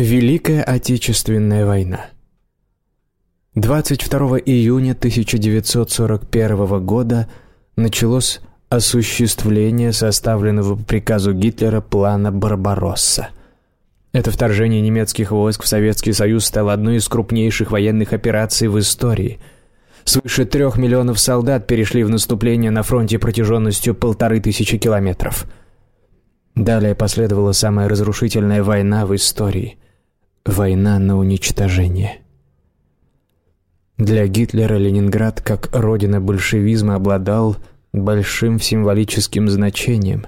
Великая Отечественная война 22 июня 1941 года началось осуществление составленного по приказу Гитлера плана «Барбаросса». Это вторжение немецких войск в Советский Союз стало одной из крупнейших военных операций в истории. Свыше трех миллионов солдат перешли в наступление на фронте протяженностью полторы тысячи километров. Далее последовала самая разрушительная война в истории – Война на уничтожение. Для Гитлера Ленинград как родина большевизма обладал большим символическим значением.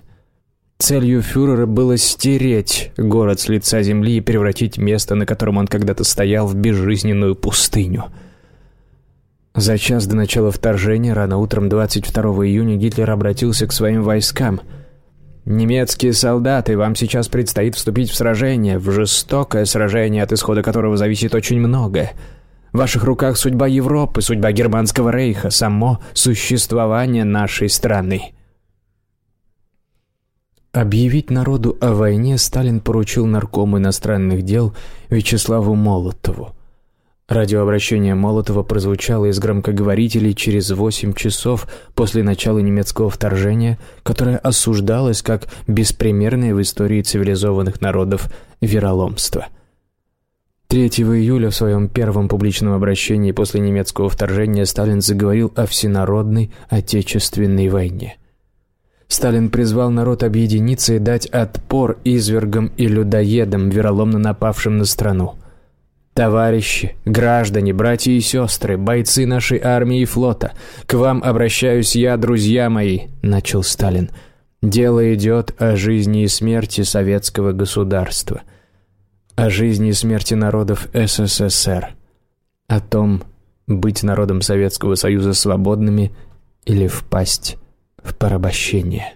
Целью фюрера было стереть город с лица земли и превратить место, на котором он когда-то стоял, в безжизненную пустыню. За час до начала вторжения, рано утром 22 июня, Гитлер обратился к своим войскам – Немецкие солдаты, вам сейчас предстоит вступить в сражение, в жестокое сражение, от исхода которого зависит очень многое. В ваших руках судьба Европы, судьба Германского рейха, само существование нашей страны. Объявить народу о войне Сталин поручил наркому иностранных дел Вячеславу Молотову. Радиообращение Молотова прозвучало из громкоговорителей через восемь часов после начала немецкого вторжения, которое осуждалось как беспримерное в истории цивилизованных народов вероломство. 3 июля в своем первом публичном обращении после немецкого вторжения Сталин заговорил о всенародной отечественной войне. Сталин призвал народ объединиться и дать отпор извергам и людоедам, вероломно напавшим на страну. «Товарищи, граждане, братья и сестры, бойцы нашей армии и флота, к вам обращаюсь я, друзья мои», — начал Сталин. «Дело идет о жизни и смерти советского государства, о жизни и смерти народов СССР, о том, быть народом Советского Союза свободными или впасть в порабощение».